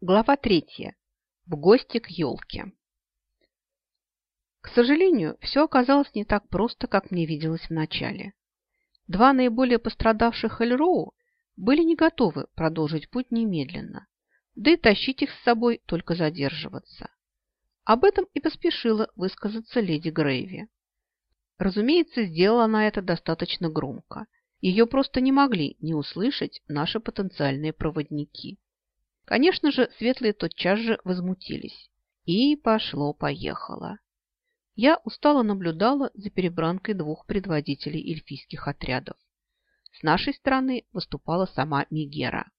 Глава третья. В гости к елке. К сожалению, все оказалось не так просто, как мне виделось в начале. Два наиболее пострадавших Эльроу были не готовы продолжить путь немедленно, да и тащить их с собой только задерживаться. Об этом и поспешила высказаться леди Грейви. Разумеется, сделала она это достаточно громко. Ее просто не могли не услышать наши потенциальные проводники. Конечно же, светлые тотчас же возмутились. И пошло-поехало. Я устало наблюдала за перебранкой двух предводителей эльфийских отрядов. С нашей стороны выступала сама Мигера.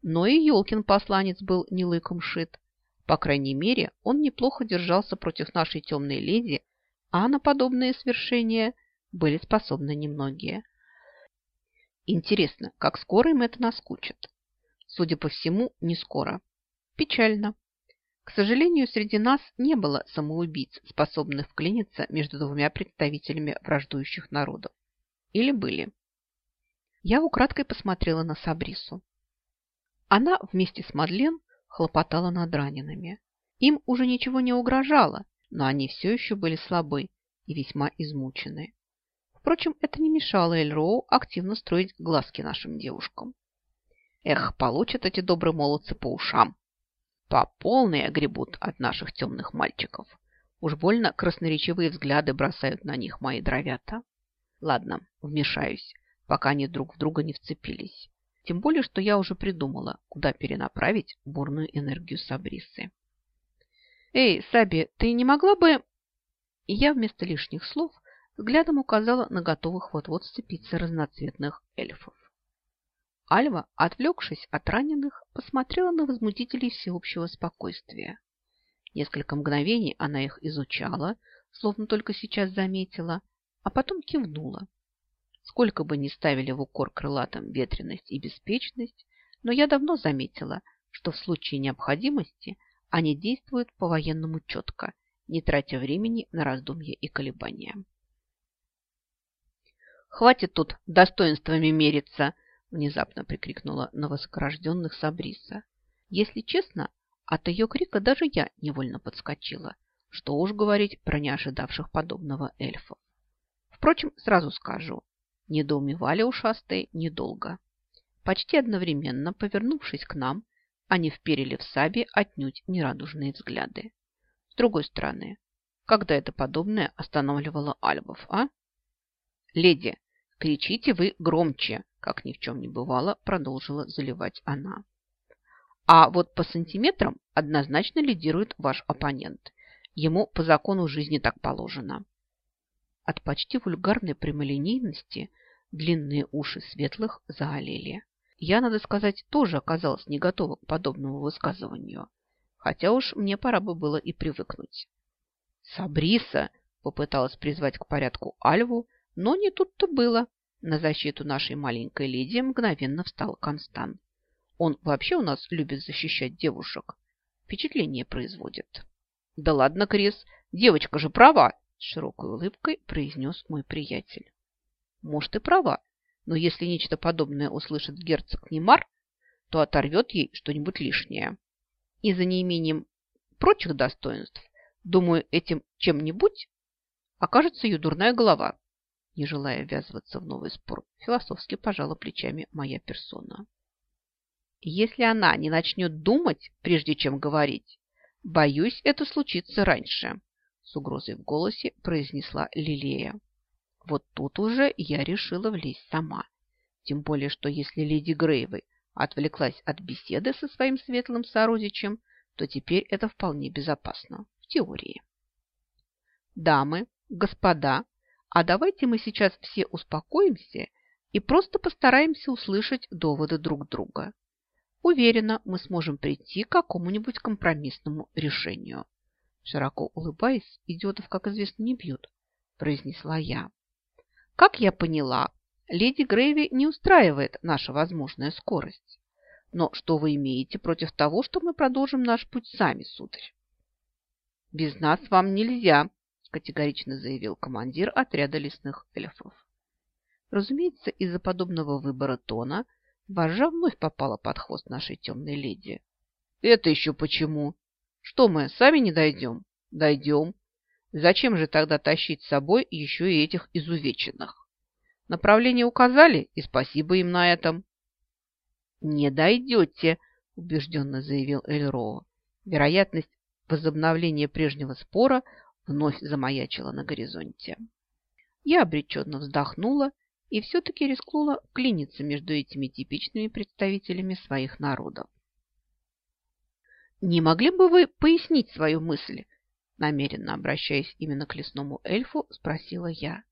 Но и Ёлкин посланец был не лыком шит. По крайней мере, он неплохо держался против нашей темной леди, а на подобные свершения были способны немногие. Интересно, как скоро им это наскучит? Судя по всему, не скоро. Печально. К сожалению, среди нас не было самоубийц, способных вклиниться между двумя представителями враждующих народов. Или были? Я украдкой посмотрела на Сабрису. Она вместе с Мадлен хлопотала над ранеными. Им уже ничего не угрожало, но они все еще были слабы и весьма измучены. Впрочем, это не мешало Эльроу активно строить глазки нашим девушкам. Эх, получат эти добрые молодцы по ушам. По полной огребут от наших темных мальчиков. Уж больно красноречивые взгляды бросают на них мои дровята. Ладно, вмешаюсь, пока они друг в друга не вцепились. Тем более, что я уже придумала, куда перенаправить бурную энергию Сабрисы. «Эй, Саби, ты не могла бы...» И я вместо лишних слов взглядом указала на готовых вот-вот сцепиться разноцветных эльфов. Альва, отвлекшись от раненых, посмотрела на возмутителей всеобщего спокойствия. Несколько мгновений она их изучала, словно только сейчас заметила, а потом кивнула. Сколько бы ни ставили в укор крылатым ветренность и беспечность, но я давно заметила, что в случае необходимости они действуют по-военному четко, не тратя времени на раздумья и колебания. «Хватит тут достоинствами мериться!» Внезапно прикрикнула на высокорожденных Сабриса. Если честно, от ее крика даже я невольно подскочила. Что уж говорить про неожидавших подобного эльфов. Впрочем, сразу скажу, недоумевали ушастые недолго. Почти одновременно, повернувшись к нам, они вперили в Саби отнюдь нерадужные взгляды. С другой стороны, когда это подобное останавливало альбов, а? «Леди, кричите вы громче!» как ни в чем не бывало, продолжила заливать она. А вот по сантиметрам однозначно лидирует ваш оппонент. Ему по закону жизни так положено. От почти вульгарной прямолинейности длинные уши светлых заолели. Я, надо сказать, тоже оказалась не готова к подобному высказыванию. Хотя уж мне пора бы было и привыкнуть. «Сабриса!» – попыталась призвать к порядку Альву, но не тут-то было. На защиту нашей маленькой леди мгновенно встал Констан. Он вообще у нас любит защищать девушек. Впечатление производит. Да ладно, Крис, девочка же права, с широкой улыбкой произнес мой приятель. Может и права, но если нечто подобное услышит герцог Немар, то оторвет ей что-нибудь лишнее. И за неимением прочих достоинств, думаю, этим чем-нибудь окажется ее дурная голова не желая ввязываться в новый спор, философски пожала плечами моя персона. Если она не начнет думать, прежде чем говорить, боюсь, это случится раньше, с угрозой в голосе произнесла Лилея. Вот тут уже я решила влезть сама. Тем более, что если леди Грейвой отвлеклась от беседы со своим светлым сородичем, то теперь это вполне безопасно, в теории. Дамы, господа, а давайте мы сейчас все успокоимся и просто постараемся услышать доводы друг друга. Уверена, мы сможем прийти к какому-нибудь компромиссному решению. Широко улыбаясь, идиотов, как известно, не бьют, произнесла я. Как я поняла, леди Грейви не устраивает наша возможная скорость. Но что вы имеете против того, что мы продолжим наш путь сами, сударь? Без нас вам нельзя, категорично заявил командир отряда лесных эльфов. Разумеется, из-за подобного выбора тона вожжа вновь попала под хвост нашей темной леди. Это еще почему? Что мы, сами не дойдем? Дойдем. Зачем же тогда тащить с собой еще и этих изувеченных? Направление указали, и спасибо им на этом. Не дойдете, убежденно заявил Эльроу. Вероятность возобновления прежнего спора вновь замаячила на горизонте. Я обреченно вздохнула и все-таки рискнула клиниться между этими типичными представителями своих народов. «Не могли бы вы пояснить свою мысль?» Намеренно обращаясь именно к лесному эльфу, спросила я.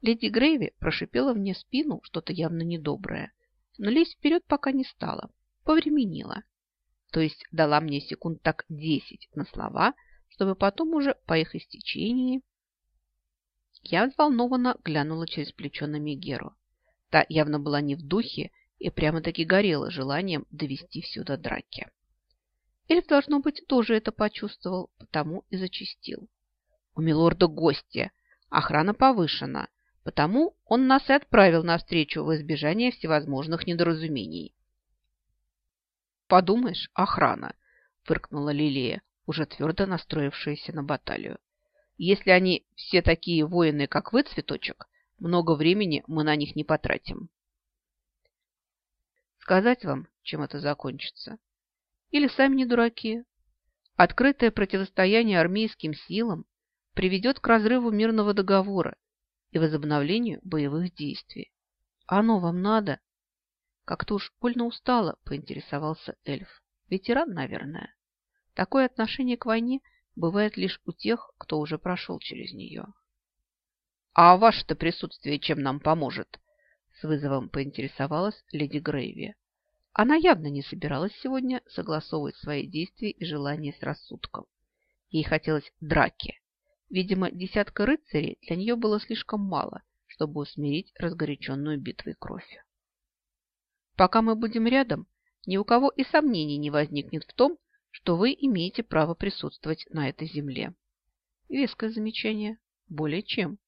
Леди Грейви прошипела мне спину что-то явно недоброе, но лезть вперед пока не стала, повременила. То есть дала мне секунд так десять на слова, чтобы потом уже по их истечении... Я взволнованно глянула через плечо на Мегеру. Та явно была не в духе и прямо-таки горела желанием довести все до драки. Эльф, должно быть, тоже это почувствовал, потому и зачистил. У милорда гости, охрана повышена, потому он нас и отправил навстречу в избежание всевозможных недоразумений. «Подумаешь, охрана!» – фыркнула Лилия, уже твердо настроившаяся на баталию. «Если они все такие воины, как вы, цветочек, много времени мы на них не потратим». Сказать вам, чем это закончится? Или сами не дураки? Открытое противостояние армейским силам приведет к разрыву мирного договора и возобновлению боевых действий. Оно вам надо? Как-то уж больно устало, поинтересовался эльф. Ветеран, наверное. Такое отношение к войне бывает лишь у тех, кто уже прошел через нее. «А ваше-то присутствие чем нам поможет?» С вызовом поинтересовалась леди Грейви. Она явно не собиралась сегодня согласовывать свои действия и желания с рассудком. Ей хотелось драки. Видимо, десятка рыцарей для нее было слишком мало, чтобы усмирить разгоряченную битвой кровь. Пока мы будем рядом, ни у кого и сомнений не возникнет в том, что вы имеете право присутствовать на этой земле. Веское замечание. Более чем.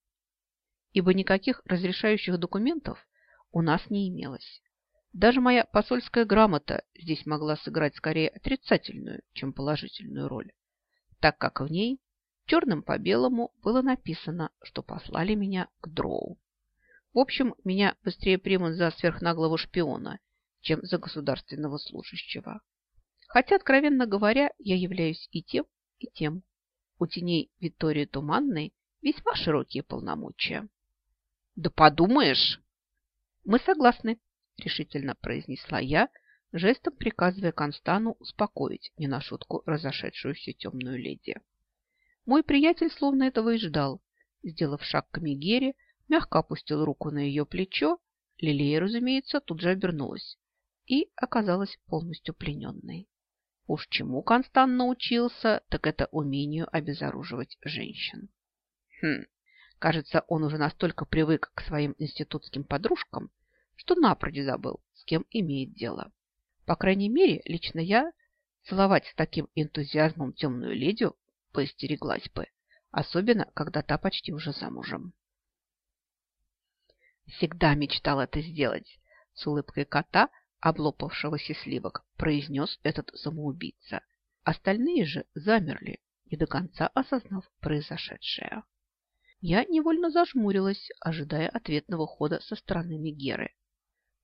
Ибо никаких разрешающих документов у нас не имелось. Даже моя посольская грамота здесь могла сыграть скорее отрицательную, чем положительную роль, так как в ней черным по белому было написано, что послали меня к Дроу. В общем, меня быстрее примут за сверхнаглого шпиона, чем за государственного служащего. Хотя, откровенно говоря, я являюсь и тем, и тем. У теней Виктории Туманной весьма широкие полномочия. Да подумаешь! Мы согласны, решительно произнесла я, жестом приказывая Констану успокоить не на шутку разошедшуюся темную леди. Мой приятель словно этого и ждал. Сделав шаг к Мегере, мягко опустил руку на ее плечо. Лилия, разумеется, тут же обернулась и оказалась полностью плененной. Уж чему Констан научился, так это умению обезоруживать женщин. Хм, кажется, он уже настолько привык к своим институтским подружкам, что напрочь забыл, с кем имеет дело. По крайней мере, лично я целовать с таким энтузиазмом темную леди поостереглась бы, особенно, когда та почти уже замужем. Всегда мечтал это сделать. С улыбкой кота, облопавшегося сливок, произнес этот самоубийца. Остальные же замерли, не до конца осознав произошедшее. Я невольно зажмурилась, ожидая ответного хода со стороны Мегеры.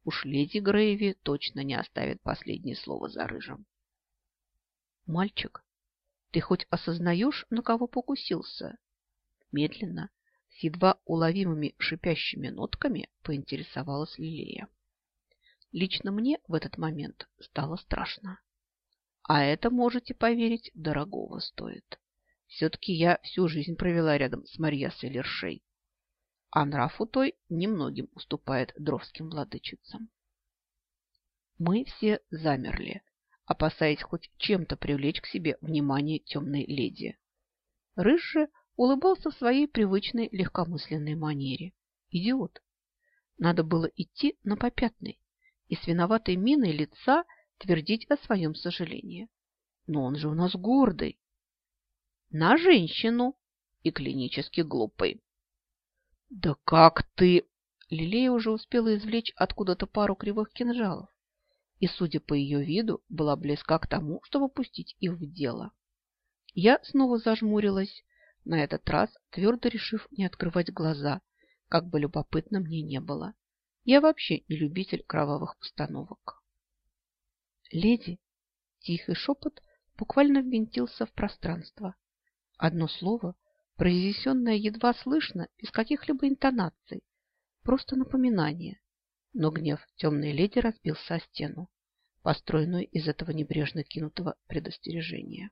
Уж леди Грейви точно не оставит последнее слово за рыжим. «Мальчик, ты хоть осознаешь, на кого покусился?» Медленно, с едва уловимыми шипящими нотками, поинтересовалась Лилия. Лично мне в этот момент стало страшно. А это, можете поверить, дорогого стоит. Все-таки я всю жизнь провела рядом с Марьясой Лершей а нрав у той немногим уступает дровским владычицам. Мы все замерли, опасаясь хоть чем-то привлечь к себе внимание темной леди. Рыж же улыбался в своей привычной легкомысленной манере. Идиот! Надо было идти на попятный и с виноватой миной лица твердить о своем сожалении. Но он же у нас гордый. На женщину и клинически глупый. «Да как ты...» Лилея уже успела извлечь откуда-то пару кривых кинжалов и, судя по ее виду, была близка к тому, чтобы пустить их в дело. Я снова зажмурилась, на этот раз твердо решив не открывать глаза, как бы любопытно мне не было. Я вообще не любитель кровавых постановок. Леди, тихий шепот буквально ввинтился в пространство. Одно слово, произнесенное едва слышно, без каких-либо интонаций, просто напоминание. Но гнев темной леди разбился о стену построенную из этого небрежно кинутого предостережения.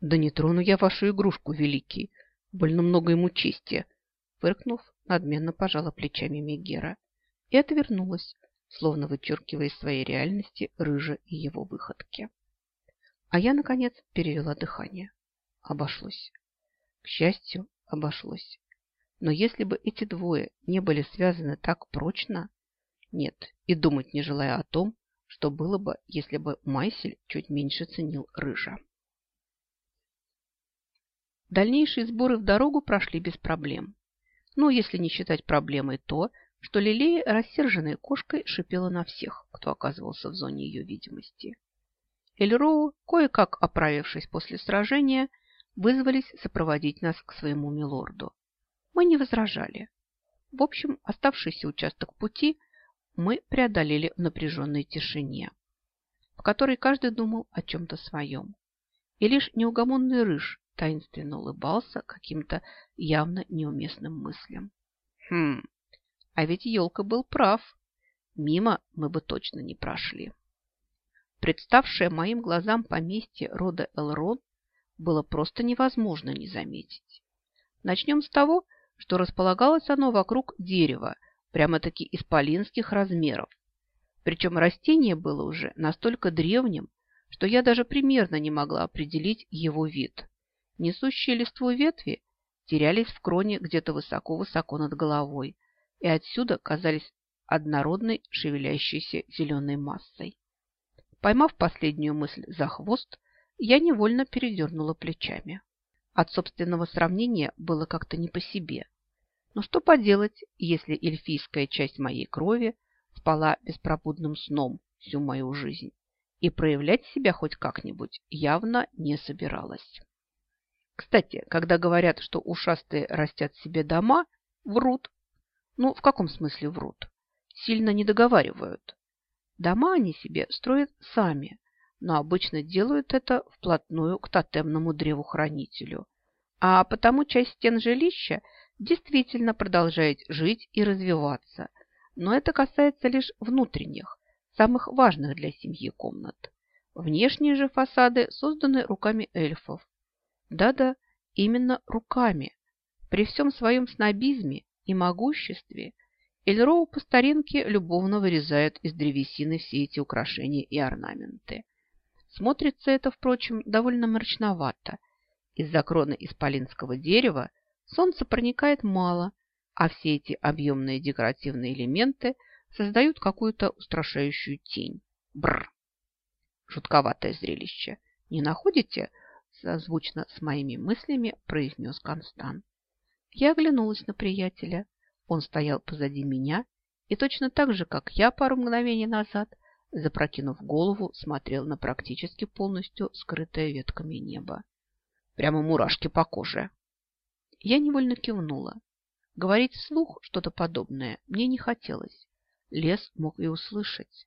«Да не трону я вашу игрушку, великий! Больно много ему чести!» Фыркнув, надменно пожала плечами Мегера и отвернулась, словно вычеркивая из своей реальности рыжа и его выходки. А я, наконец, перевела дыхание. Обошлось. К счастью, обошлось. Но если бы эти двое не были связаны так прочно, нет, и думать не желая о том, что было бы, если бы Майсель чуть меньше ценил рыжа. Дальнейшие сборы в дорогу прошли без проблем. Ну, если не считать проблемой то, что Лилея, рассерженной кошкой, шипела на всех, кто оказывался в зоне ее видимости. Эльроу, кое-как оправившись после сражения, вызвались сопроводить нас к своему милорду. Мы не возражали. В общем, оставшийся участок пути – мы преодолели в напряженной тишине, в которой каждый думал о чем-то своем. И лишь неугомонный рыж таинственно улыбался каким-то явно неуместным мыслям. Хм, а ведь елка был прав. Мимо мы бы точно не прошли. Представшее моим глазам поместье рода Элрон было просто невозможно не заметить. Начнем с того, что располагалось оно вокруг дерева – прямо-таки исполинских размеров. Причем растение было уже настолько древним, что я даже примерно не могла определить его вид. Несущие листву ветви терялись в кроне где-то высоко-высоко над головой и отсюда казались однородной шевелящейся зеленой массой. Поймав последнюю мысль за хвост, я невольно передернула плечами. От собственного сравнения было как-то не по себе – но что поделать, если эльфийская часть моей крови спала беспробудным сном всю мою жизнь и проявлять себя хоть как-нибудь явно не собиралась. Кстати, когда говорят, что ушастые растят себе дома, врут. Ну, в каком смысле врут? Сильно не договаривают. Дома они себе строят сами, но обычно делают это вплотную к тотемному древу-хранителю. А потому часть стен жилища – действительно продолжает жить и развиваться, но это касается лишь внутренних, самых важных для семьи комнат. Внешние же фасады созданы руками эльфов. Да-да, именно руками. При всем своем снобизме и могуществе Эльроу по старинке любовно вырезает из древесины все эти украшения и орнаменты. Смотрится это, впрочем, довольно мрачновато. Из-за кроны исполинского дерева Солнце проникает мало, а все эти объемные декоративные элементы создают какую-то устрашающую тень. Бррр! Жутковатое зрелище. Не находите? Созвучно с моими мыслями произнес Констан. Я оглянулась на приятеля. Он стоял позади меня и точно так же, как я пару мгновений назад, запрокинув голову, смотрел на практически полностью скрытое ветками небо. Прямо мурашки по коже. Я невольно кивнула. Говорить вслух что-то подобное мне не хотелось. Лес мог и услышать.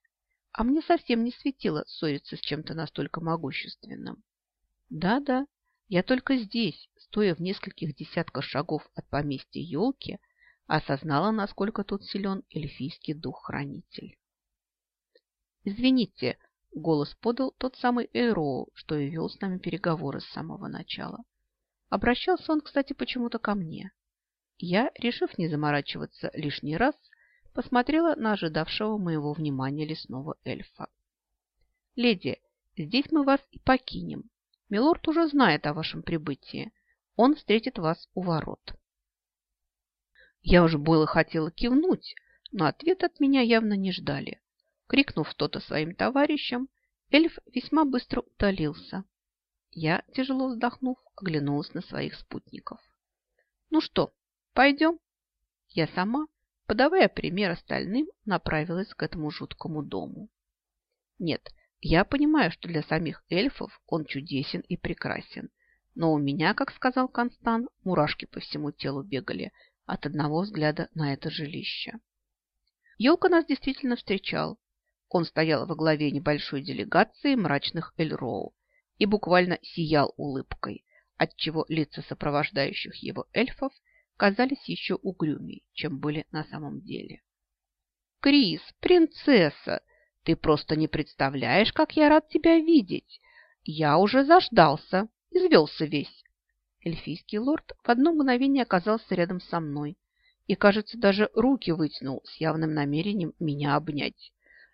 А мне совсем не светило ссориться с чем-то настолько могущественным. Да-да, я только здесь, стоя в нескольких десятках шагов от поместья елки, осознала, насколько тут силен эльфийский дух-хранитель. «Извините», — голос подал тот самый Эйроу, что и вел с нами переговоры с самого начала. Обращался он, кстати, почему-то ко мне. Я, решив не заморачиваться лишний раз, посмотрела на ожидавшего моего внимания лесного эльфа. «Леди, здесь мы вас и покинем. Милорд уже знает о вашем прибытии. Он встретит вас у ворот». Я уже было хотела кивнуть, но ответ от меня явно не ждали. Крикнув что-то своим товарищам, эльф весьма быстро удалился. Я, тяжело вздохнув, оглянулась на своих спутников. «Ну что, пойдем?» Я сама, подавая пример остальным, направилась к этому жуткому дому. Нет, я понимаю, что для самих эльфов он чудесен и прекрасен, но у меня, как сказал Констан, мурашки по всему телу бегали от одного взгляда на это жилище. Елка нас действительно встречал. Он стоял во главе небольшой делегации мрачных Эльроу и буквально сиял улыбкой, отчего лица сопровождающих его эльфов казались еще угрюмей, чем были на самом деле. «Крис, принцесса, ты просто не представляешь, как я рад тебя видеть! Я уже заждался, извелся весь!» Эльфийский лорд в одно мгновение оказался рядом со мной и, кажется, даже руки вытянул с явным намерением меня обнять,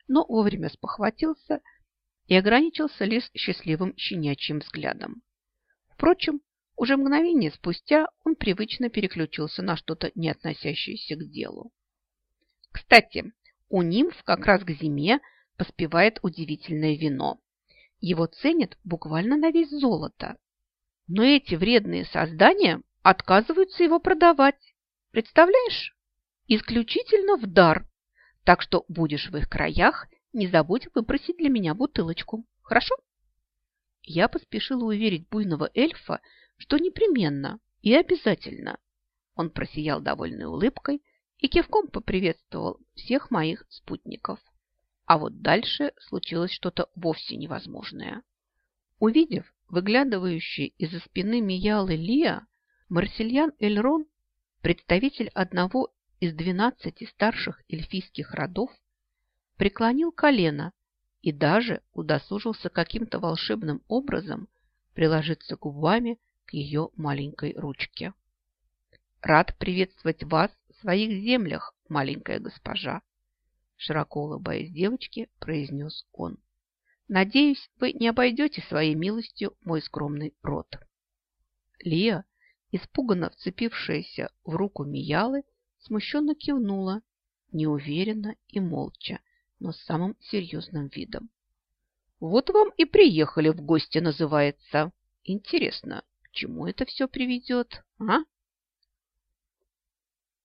но вовремя спохватился и ограничился лишь счастливым щенячьим взглядом. Впрочем, уже мгновение спустя он привычно переключился на что-то не относящееся к делу. Кстати, у нимф как раз к зиме поспевает удивительное вино. Его ценят буквально на весь золото. Но эти вредные создания отказываются его продавать. Представляешь? Исключительно в дар. Так что будешь в их краях, не забудь выпросить для меня бутылочку. Хорошо? Я поспешила уверить буйного эльфа, что непременно и обязательно. Он просиял довольной улыбкой и кивком поприветствовал всех моих спутников. А вот дальше случилось что-то вовсе невозможное. Увидев выглядывающий из-за спины Миялы Лия, Марсельян Эльрон, представитель одного из двенадцати старших эльфийских родов, преклонил колено и даже удосужился каким-то волшебным образом приложиться губами к ее маленькой ручке. «Рад приветствовать вас в своих землях, маленькая госпожа!» Широко улыбаясь девочке, произнес он. «Надеюсь, вы не обойдете своей милостью мой скромный род». Лия, испуганно вцепившаяся в руку Миялы, смущенно кивнула, неуверенно и молча, но с самым серьезным видом. «Вот вам и приехали в гости, называется. Интересно, к чему это все приведет, а?